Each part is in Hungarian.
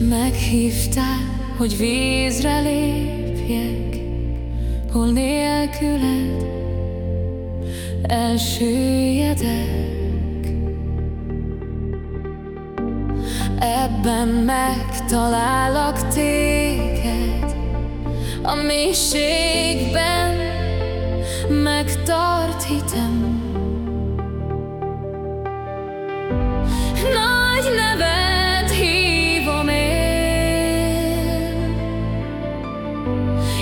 Meghívtál, hogy vízre lépjek, hol nélküled elsüllyedek. Ebben megtalálak téged, a mélységben megtart hitem.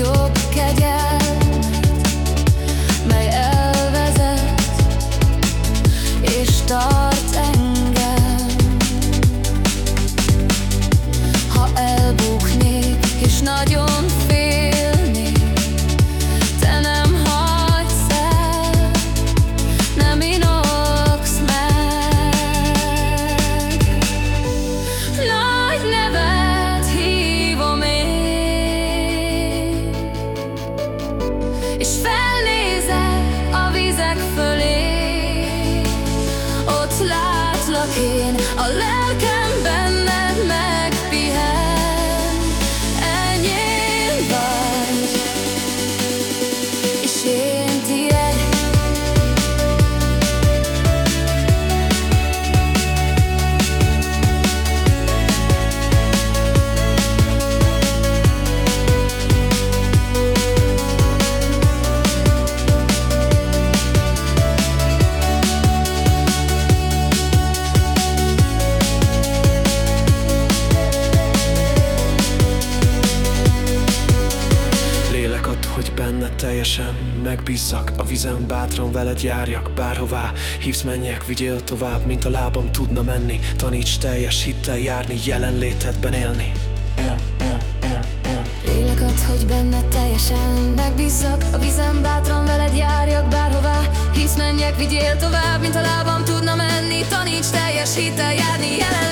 Your. És felnézek a vizek fölé. Ott látlak én a lelkemben teljesen megbízzak. A vizen bátran veled járjak bárhová Hívsz menjek, vigyél tovább, mint a lábam tudna menni. Taníts teljes hittel járni, jelenlétedben élni. Lélek ad, hogy benned teljesen megbízzak. A vizen bátran veled járjak bárhová Hívsz menjek, vigyél tovább, mint a lábam tudna menni. Taníts teljes hittel járni, jelen